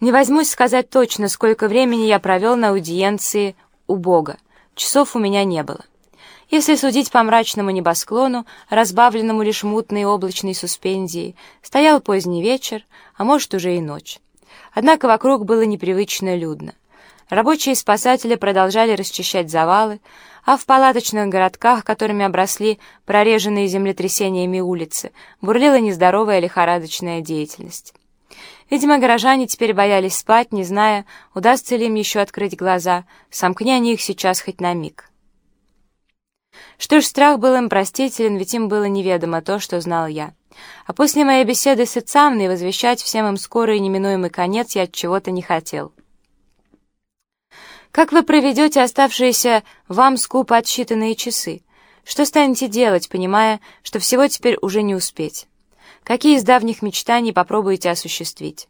Не возьмусь сказать точно, сколько времени я провел на аудиенции у Бога. Часов у меня не было. Если судить по мрачному небосклону, разбавленному лишь мутной облачной суспензией, стоял поздний вечер, а может уже и ночь. Однако вокруг было непривычно людно. Рабочие спасатели продолжали расчищать завалы, а в палаточных городках, которыми обросли прореженные землетрясениями улицы, бурлила нездоровая лихорадочная деятельность. Видимо, горожане теперь боялись спать, не зная, удастся ли им еще открыть глаза, сомкни они их сейчас хоть на миг. Что ж, страх был им простителен, ведь им было неведомо то, что знал я. А после моей беседы с Ицамной возвещать всем им скорый и неминуемый конец я от чего-то не хотел. Как вы проведете оставшиеся вам скупо отсчитанные часы? Что станете делать, понимая, что всего теперь уже не успеть? Какие из давних мечтаний попробуете осуществить?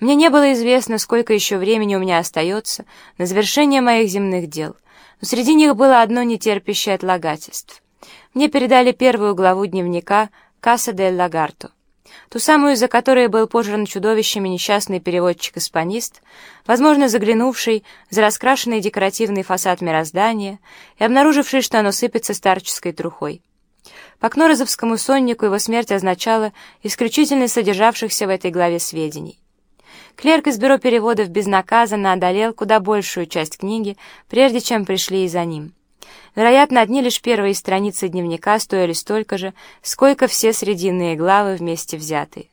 Мне не было известно, сколько еще времени у меня остается на завершение моих земных дел, но среди них было одно нетерпящее отлагательств. Мне передали первую главу дневника «Касса дель Лагарто» ту самую, за которой был пожран чудовищами несчастный переводчик-испанист, возможно, заглянувший за раскрашенный декоративный фасад мироздания и обнаруживший, что оно сыпется старческой трухой. По кнорозовскому соннику его смерть означала исключительно содержавшихся в этой главе сведений. Клерк из бюро переводов безнаказанно одолел куда большую часть книги, прежде чем пришли и за ним. Вероятно, одни лишь первые страницы дневника стоили столько же, сколько все срединные главы вместе взятые.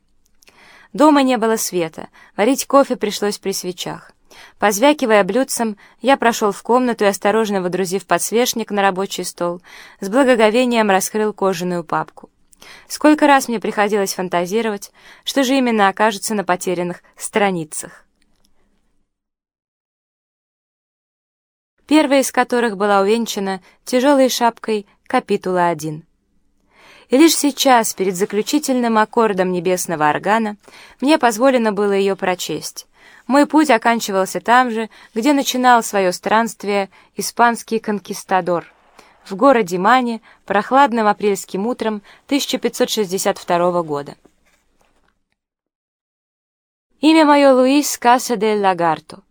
Дома не было света, варить кофе пришлось при свечах. Позвякивая блюдцем, я прошел в комнату и, осторожно водрузив подсвечник на рабочий стол, с благоговением раскрыл кожаную папку. Сколько раз мне приходилось фантазировать, что же именно окажется на потерянных страницах. первая из которых была увенчана тяжелой шапкой капитула 1. И лишь сейчас, перед заключительным аккордом небесного органа, мне позволено было ее прочесть. Мой путь оканчивался там же, где начинал свое странствие испанский конкистадор, в городе Мане, прохладным апрельским утром 1562 года. Имя мое Луис Каса де Лагарто.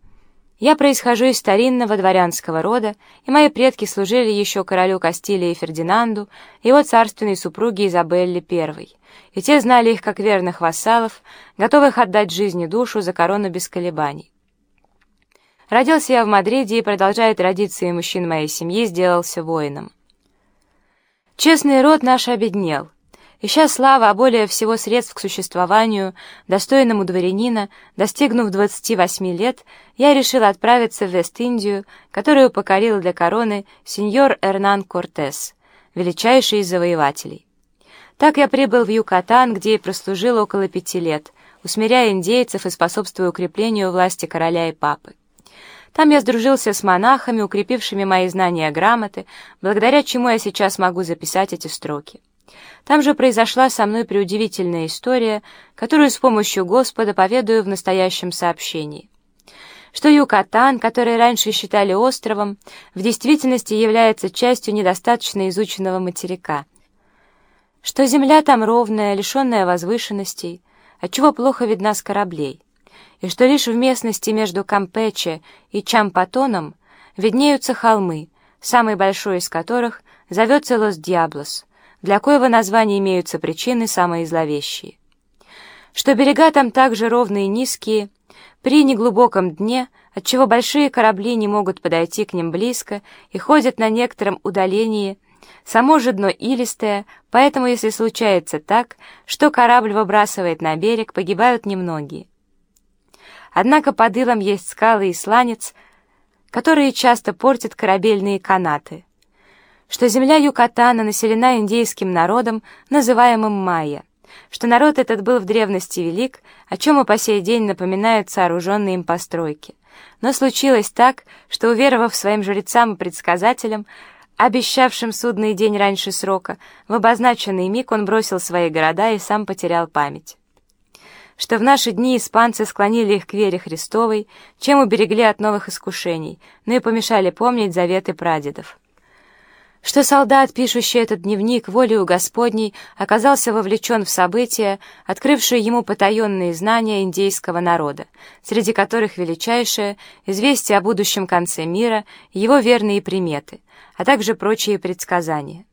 Я происхожу из старинного дворянского рода, и мои предки служили еще королю Кастилии Фердинанду и его царственной супруге Изабелле I, и те знали их как верных вассалов, готовых отдать жизни душу за корону без колебаний. Родился я в Мадриде и, продолжая традиции мужчин моей семьи, сделался воином. Честный род наш обеднел. Ища славы, а более всего средств к существованию, достойному дворянина, достигнув 28 лет, я решил отправиться в Вест-Индию, которую покорил для короны сеньор Эрнан Кортес, величайший из завоевателей. Так я прибыл в Юкатан, где и прослужил около пяти лет, усмиряя индейцев и способствуя укреплению власти короля и папы. Там я сдружился с монахами, укрепившими мои знания грамоты, благодаря чему я сейчас могу записать эти строки. Там же произошла со мной преудивительная история, которую с помощью Господа поведаю в настоящем сообщении. Что Юкатан, который раньше считали островом, в действительности является частью недостаточно изученного материка. Что земля там ровная, лишенная возвышенностей, отчего плохо видна с кораблей. И что лишь в местности между Кампече и Чампатоном виднеются холмы, самый большой из которых зовется Лос-Диаблос — для коего названия имеются причины самые зловещие. Что берега там также ровные и низкие, при неглубоком дне, отчего большие корабли не могут подойти к ним близко и ходят на некотором удалении, само же дно илистое, поэтому если случается так, что корабль выбрасывает на берег, погибают немногие. Однако под илом есть скалы и сланец, которые часто портят корабельные канаты что земля Юкатана населена индейским народом, называемым майя, что народ этот был в древности велик, о чем и по сей день напоминают сооруженные им постройки. Но случилось так, что, уверовав своим жрецам и предсказателям, обещавшим судный день раньше срока, в обозначенный миг он бросил свои города и сам потерял память. Что в наши дни испанцы склонили их к вере Христовой, чем уберегли от новых искушений, но и помешали помнить заветы прадедов что солдат, пишущий этот дневник волею Господней, оказался вовлечен в события, открывшие ему потаенные знания индейского народа, среди которых величайшее — известие о будущем конце мира, его верные приметы, а также прочие предсказания.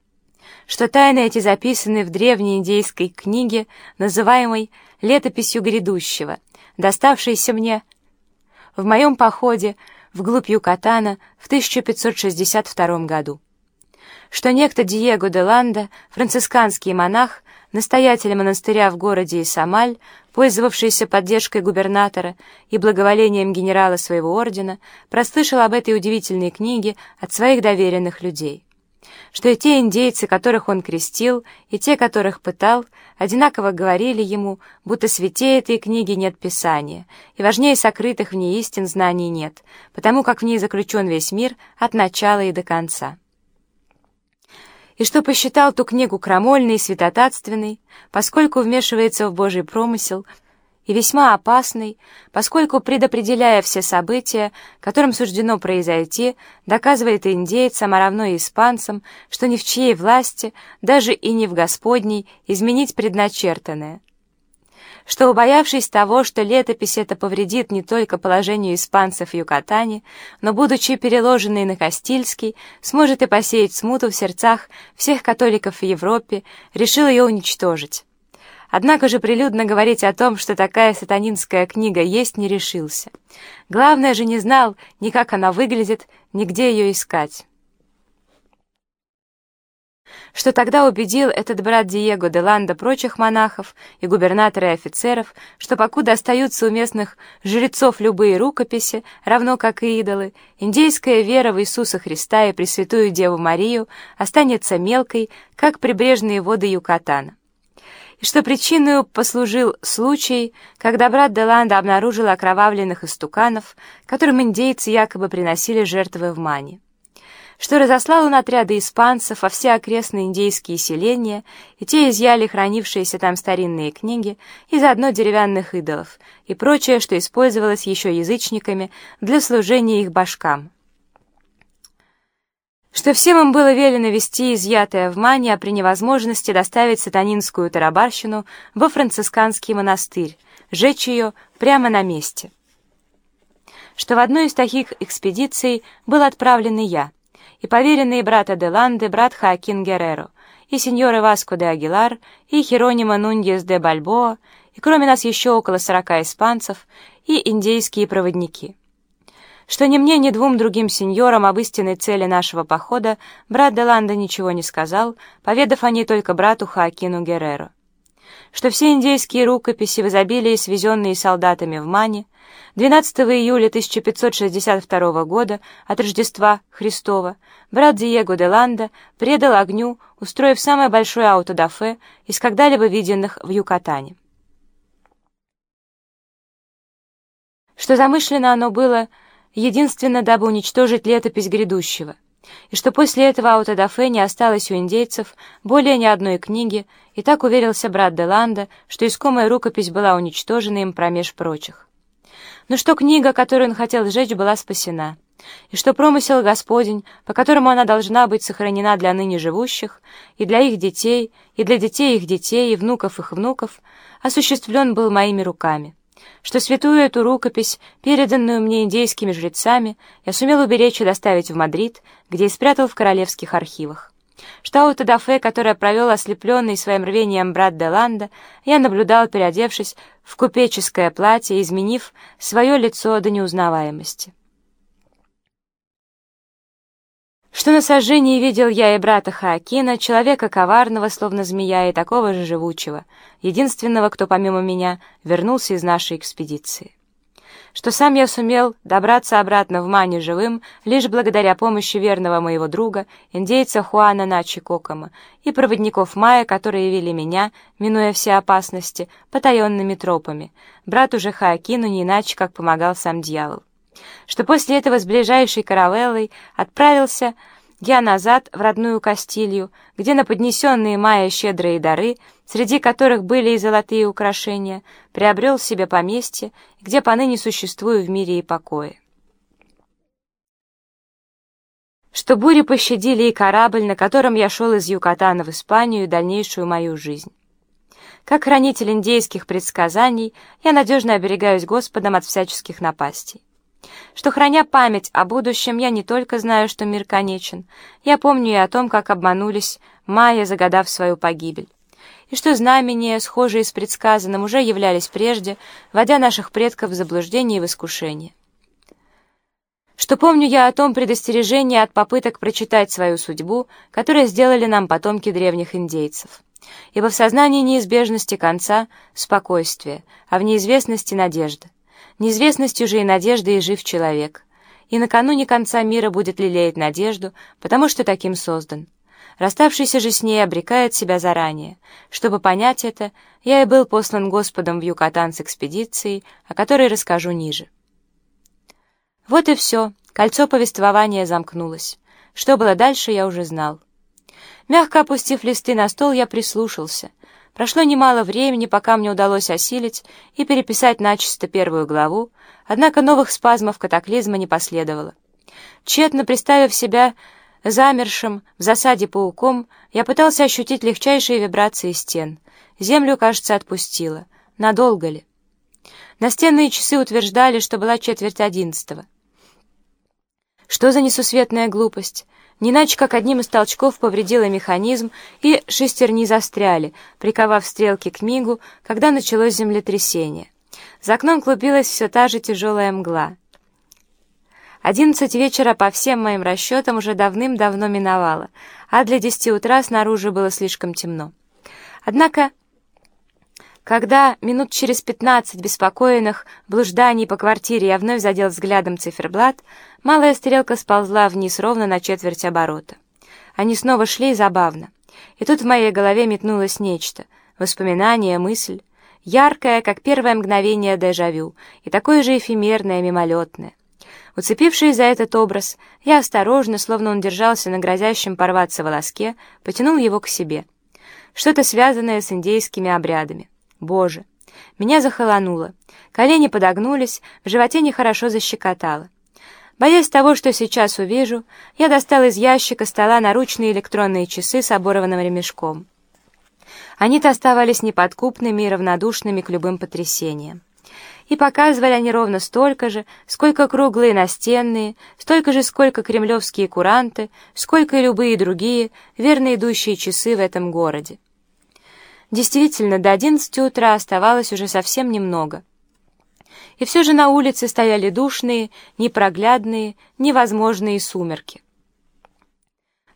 Что тайны эти записаны в древней индейской книге, называемой «Летописью грядущего», доставшейся мне в моем походе вглубь Юкатана в 1562 году что некто Диего де Ланда, францисканский монах, настоятель монастыря в городе Исамаль, пользовавшийся поддержкой губернатора и благоволением генерала своего ордена, прослышал об этой удивительной книге от своих доверенных людей. Что и те индейцы, которых он крестил, и те, которых пытал, одинаково говорили ему, будто святей этой книги нет Писания, и важнее сокрытых в ней истин знаний нет, потому как в ней заключен весь мир от начала и до конца и что посчитал ту книгу крамольной и святотатственной, поскольку вмешивается в Божий промысел, и весьма опасной, поскольку, предопределяя все события, которым суждено произойти, доказывает индейцам, а равно и испанцам, что ни в чьей власти, даже и не в Господней, изменить предначертанное что, убоявшись того, что летопись это повредит не только положению испанцев в Юкатане, но, будучи переложенной на Кастильский, сможет и посеять смуту в сердцах всех католиков в Европе, решил ее уничтожить. Однако же прилюдно говорить о том, что такая сатанинская книга есть, не решился. Главное же не знал ни как она выглядит, ни где ее искать что тогда убедил этот брат Диего де Ланда прочих монахов и губернатора и офицеров, что покуда остаются у местных жрецов любые рукописи, равно как и идолы, индейская вера в Иисуса Христа и Пресвятую Деву Марию останется мелкой, как прибрежные воды Юкатана. И что причиной послужил случай, когда брат Деланда обнаружил окровавленных истуканов, которым индейцы якобы приносили жертвы в Мане что разослал он отряды испанцев во все окрестные индейские селения, и те изъяли хранившиеся там старинные книги и заодно деревянных идолов и прочее, что использовалось еще язычниками для служения их башкам. Что всем им было велено вести изъятое в Мане, а при невозможности доставить сатанинскую тарабарщину во францисканский монастырь, сжечь ее прямо на месте. Что в одной из таких экспедиций был отправлен и я — и поверенные брата Деланде, брат Хоакин Герреро, и сеньоры Васко де Агилар, и Херонима Нуньес де Бальбоа, и кроме нас еще около сорока испанцев, и индейские проводники. Что ни мне, ни двум другим сеньорам об истинной цели нашего похода брат Деланда ничего не сказал, поведав о ней только брату Хоакину Герреро что все индейские рукописи в изобилии, свезенные солдатами в Мане, 12 июля 1562 года от Рождества Христова брат Диего де Ланда предал огню, устроив самое большое аутодафе из когда-либо виденных в Юкатане. Что замышлено оно было единственно, дабы уничтожить летопись грядущего — и что после этого аутодафе не осталось у индейцев более ни одной книги, и так уверился брат Деланда, что искомая рукопись была уничтожена им промеж прочих. Но что книга, которую он хотел сжечь, была спасена, и что промысел Господень, по которому она должна быть сохранена для ныне живущих, и для их детей, и для детей их детей, и внуков их внуков, осуществлен был моими руками что святую эту рукопись, переданную мне индейскими жрецами, я сумел уберечь и доставить в Мадрид, где и спрятал в королевских архивах. Что аутодафе, которое провел ослепленный своим рвением брат Деланда, я наблюдал, переодевшись в купеческое платье, изменив свое лицо до неузнаваемости. что на сожжении видел я и брата Хаакина, человека коварного, словно змея, и такого же живучего, единственного, кто помимо меня вернулся из нашей экспедиции. Что сам я сумел добраться обратно в Мане живым лишь благодаря помощи верного моего друга, индейца Хуана Начи Кокома, и проводников Майя, которые вели меня, минуя все опасности, потаенными тропами, брату же Хаакину не иначе, как помогал сам дьявол. Что после этого с ближайшей каравеллой отправился я назад в родную Кастилью, где на поднесенные Майя щедрые дары, среди которых были и золотые украшения, приобрел себе поместье, где поныне существую в мире и покое. что бури пощадили и корабль, на котором я шел из Юкатана в Испанию и дальнейшую мою жизнь. Как хранитель индейских предсказаний, я надежно оберегаюсь Господом от всяческих напастей. Что, храня память о будущем, я не только знаю, что мир конечен, я помню и о том, как обманулись майя, загадав свою погибель. И что знамения, схожие с предсказанным, уже являлись прежде, вводя наших предков в заблуждение и в искушение. Что помню я о том предостережении от попыток прочитать свою судьбу, которое сделали нам потомки древних индейцев. Ибо в сознании неизбежности конца — спокойствие, а в неизвестности — надежда. Неизвестностью же и надеждой жив человек. И накануне конца мира будет лелеять надежду, потому что таким создан. Расставшийся же с ней обрекает себя заранее. Чтобы понять это, я и был послан Господом в Юкатан с экспедицией, о которой расскажу ниже. Вот и все, кольцо повествования замкнулось. Что было дальше, я уже знал. Мягко опустив листы на стол, я прислушался — Прошло немало времени, пока мне удалось осилить и переписать начисто первую главу, однако новых спазмов катаклизма не последовало. Тщетно представив себя замершим в засаде пауком, я пытался ощутить легчайшие вибрации стен. Землю, кажется, отпустило. Надолго ли? Настенные часы утверждали, что была четверть одиннадцатого. Что за несусветная глупость? Не иначе, как одним из толчков повредила механизм, и шестерни застряли, приковав стрелки к мигу, когда началось землетрясение. За окном клубилась все та же тяжелая мгла. Одиннадцать вечера, по всем моим расчетам, уже давным-давно миновало, а для десяти утра снаружи было слишком темно. Однако когда минут через пятнадцать беспокойных блужданий по квартире я вновь задел взглядом циферблат, малая стрелка сползла вниз ровно на четверть оборота. Они снова шли забавно. И тут в моей голове метнулось нечто — воспоминание, мысль, яркое, как первое мгновение дежавю, и такое же эфемерное, мимолетное. Уцепившись за этот образ, я осторожно, словно он держался на грозящем порваться волоске, потянул его к себе. Что-то связанное с индейскими обрядами. Боже! Меня захолонуло. Колени подогнулись, в животе нехорошо защекотало. Боясь того, что сейчас увижу, я достал из ящика стола наручные электронные часы с оборванным ремешком. Они-то оставались неподкупными и равнодушными к любым потрясениям. И показывали они ровно столько же, сколько круглые настенные, столько же, сколько кремлевские куранты, сколько и любые другие, верно идущие часы в этом городе. Действительно, до одиннадцати утра оставалось уже совсем немного. И все же на улице стояли душные, непроглядные, невозможные сумерки.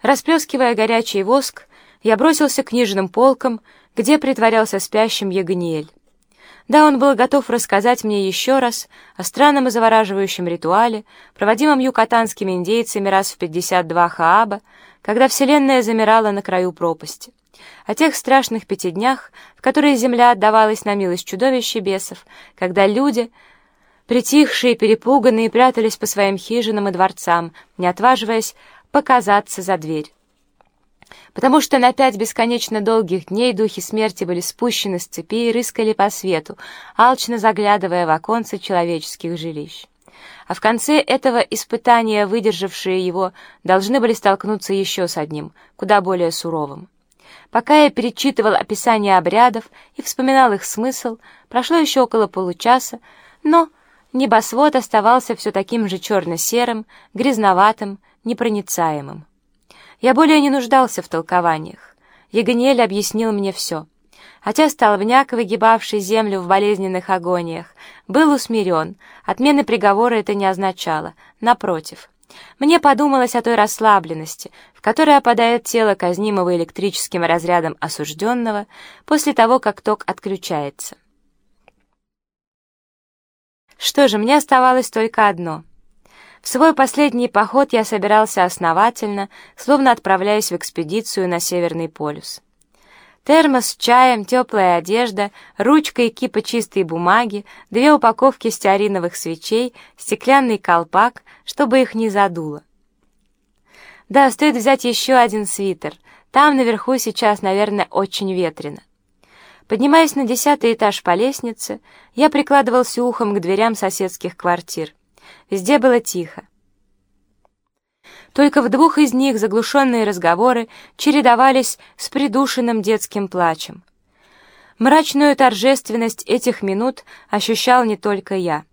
Расплескивая горячий воск, я бросился к книжным полкам, где притворялся спящим Ягниель. Да, он был готов рассказать мне еще раз о странном и завораживающем ритуале, проводимом юкатанскими индейцами раз в 52 Хааба, когда Вселенная замирала на краю пропасти о тех страшных пяти днях, в которые земля отдавалась на милость чудовищ и бесов, когда люди, притихшие, перепуганные, прятались по своим хижинам и дворцам, не отваживаясь показаться за дверь. Потому что на пять бесконечно долгих дней духи смерти были спущены с цепи и рыскали по свету, алчно заглядывая в оконцы человеческих жилищ. А в конце этого испытания выдержавшие его должны были столкнуться еще с одним, куда более суровым. Пока я перечитывал описание обрядов и вспоминал их смысл, прошло еще около получаса, но небосвод оставался все таким же черно-серым, грязноватым, непроницаемым. Я более не нуждался в толкованиях. Ягониэль объяснил мне все. Хотя столбняк, выгибавший землю в болезненных агониях, был усмирен, отмены приговора это не означало, напротив — мне подумалось о той расслабленности, в которой опадает тело казнимого электрическим разрядом осужденного после того, как ток отключается. Что же, мне оставалось только одно. В свой последний поход я собирался основательно, словно отправляясь в экспедицию на Северный полюс. Термос с чаем, теплая одежда, ручка и кипа чистой бумаги, две упаковки стеариновых свечей, стеклянный колпак, чтобы их не задуло. Да, стоит взять еще один свитер. Там наверху сейчас, наверное, очень ветрено. Поднимаясь на десятый этаж по лестнице, я прикладывался ухом к дверям соседских квартир. Везде было тихо. Только в двух из них заглушенные разговоры чередовались с придушенным детским плачем. Мрачную торжественность этих минут ощущал не только я.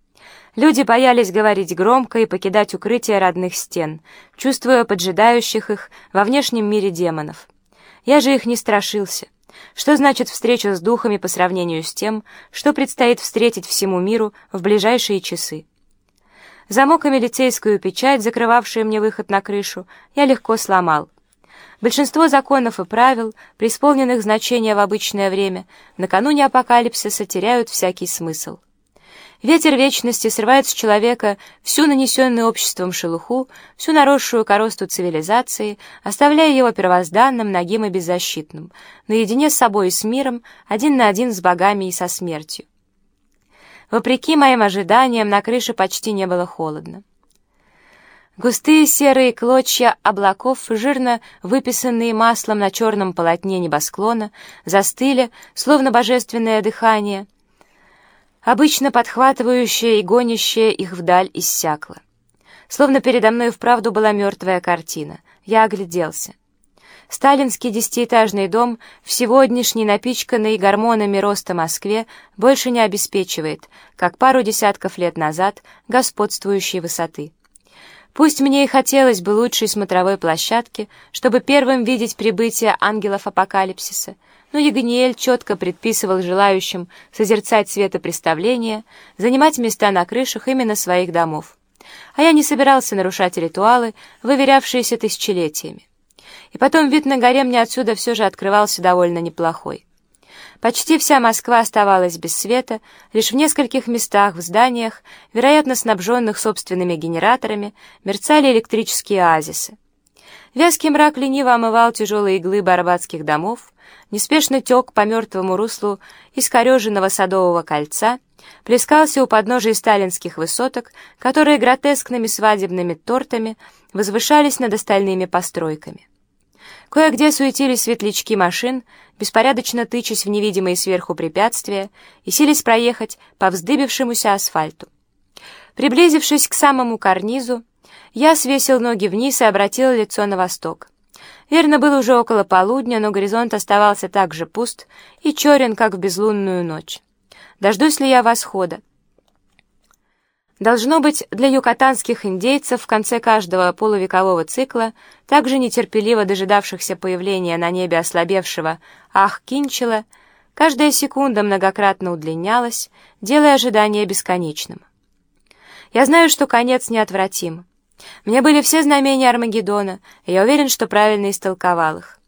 Люди боялись говорить громко и покидать укрытие родных стен, чувствуя поджидающих их во внешнем мире демонов. Я же их не страшился. Что значит встреча с духами по сравнению с тем, что предстоит встретить всему миру в ближайшие часы? Замок и милицейскую печать, закрывавшие мне выход на крышу, я легко сломал. Большинство законов и правил, преисполненных значения в обычное время, накануне апокалипсиса теряют всякий смысл. Ветер вечности срывает с человека всю нанесенную обществом шелуху, всю наросшую коросту цивилизации, оставляя его первозданным, нагим и беззащитным, наедине с собой и с миром, один на один с богами и со смертью. Вопреки моим ожиданиям, на крыше почти не было холодно. Густые серые клочья облаков, жирно выписанные маслом на черном полотне небосклона, застыли, словно божественное дыхание, обычно подхватывающее и гонящее их вдаль иссякло. Словно передо мной вправду была мертвая картина. Я огляделся. Сталинский десятиэтажный дом в сегодняшней напичканной гормонами роста Москве больше не обеспечивает, как пару десятков лет назад, господствующей высоты. Пусть мне и хотелось бы лучшей смотровой площадки, чтобы первым видеть прибытие ангелов апокалипсиса, но Ягниель четко предписывал желающим созерцать светопреставления занимать места на крышах именно своих домов. А я не собирался нарушать ритуалы, выверявшиеся тысячелетиями и потом вид на горе мне отсюда все же открывался довольно неплохой. Почти вся Москва оставалась без света, лишь в нескольких местах в зданиях, вероятно снабженных собственными генераторами, мерцали электрические оазисы. Вязкий мрак лениво омывал тяжелые иглы барбатских домов, неспешно тек по мертвому руслу искореженного садового кольца, плескался у подножия сталинских высоток, которые гротескными свадебными тортами возвышались над остальными постройками. Кое-где суетились светлячки машин, беспорядочно тычась в невидимые сверху препятствия и сились проехать по вздыбившемуся асфальту. Приблизившись к самому карнизу, я свесил ноги вниз и обратил лицо на восток. Верно, было уже около полудня, но горизонт оставался так же пуст и черен, как в безлунную ночь. Дождусь ли я восхода? Должно быть, для юкатанских индейцев в конце каждого полувекового цикла, также нетерпеливо дожидавшихся появления на небе ослабевшего Ах-Кинчела, каждая секунда многократно удлинялась, делая ожидание бесконечным. Я знаю, что конец неотвратим. Мне были все знамения Армагеддона, и я уверен, что правильно истолковал их.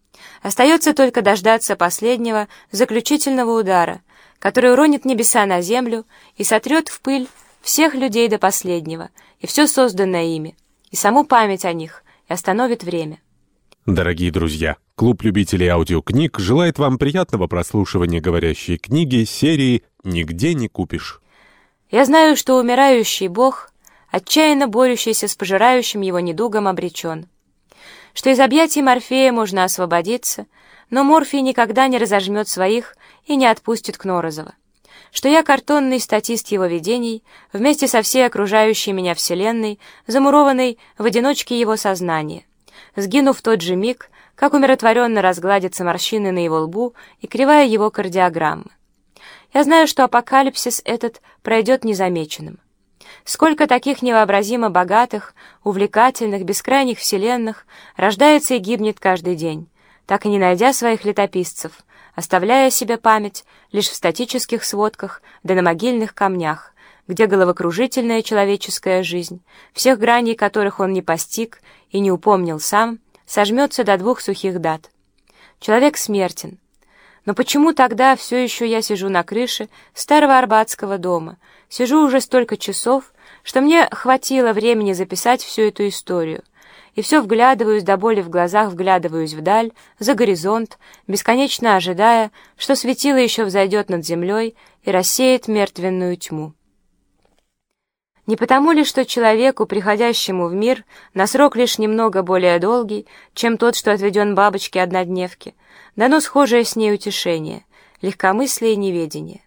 Остается только дождаться последнего, заключительного удара, который уронит небеса на землю и сотрет в пыль всех людей до последнего, и все созданное ими, и саму память о них, и остановит время. Дорогие друзья, клуб любителей аудиокниг желает вам приятного прослушивания говорящей книги серии «Нигде не купишь». Я знаю, что умирающий Бог, отчаянно борющийся с пожирающим его недугом, обречен. Что из объятий Морфея можно освободиться, но Морфий никогда не разожмет своих и не отпустит Кнорозова что я картонный статист его видений, вместе со всей окружающей меня вселенной, замурованной в одиночке его сознания, сгину в тот же миг, как умиротворенно разгладятся морщины на его лбу и кривая его кардиограммы. Я знаю, что апокалипсис этот пройдет незамеченным. Сколько таких невообразимо богатых, увлекательных, бескрайних вселенных рождается и гибнет каждый день, так и не найдя своих летописцев — оставляя себе память лишь в статических сводках да на могильных камнях, где головокружительная человеческая жизнь, всех граней которых он не постиг и не упомнил сам, сожмется до двух сухих дат. Человек смертен. Но почему тогда все еще я сижу на крыше старого арбатского дома, сижу уже столько часов, что мне хватило времени записать всю эту историю — и все вглядываюсь до боли в глазах, вглядываюсь вдаль, за горизонт, бесконечно ожидая, что светило еще взойдет над землей и рассеет мертвенную тьму. Не потому ли, что человеку, приходящему в мир, на срок лишь немного более долгий, чем тот, что отведен бабочке однодневке, дано схожее с ней утешение, легкомыслие и неведение.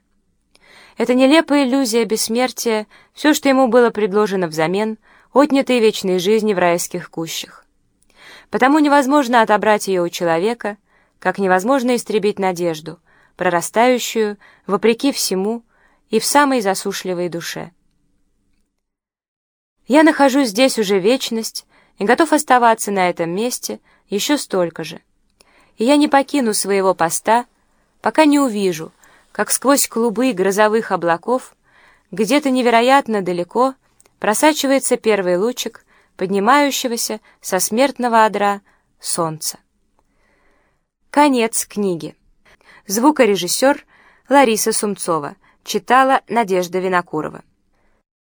Это нелепая иллюзия бессмертия, все, что ему было предложено взамен — отнятой вечной жизни в райских кущах. Потому невозможно отобрать ее у человека, как невозможно истребить надежду, прорастающую, вопреки всему, и в самой засушливой душе. Я нахожусь здесь уже вечность и готов оставаться на этом месте еще столько же. И я не покину своего поста, пока не увижу, как сквозь клубы грозовых облаков где-то невероятно далеко просачивается первый лучик поднимающегося со смертного одра солнца. Конец книги. Звукорежиссер Лариса Сумцова. Читала Надежда Винокурова.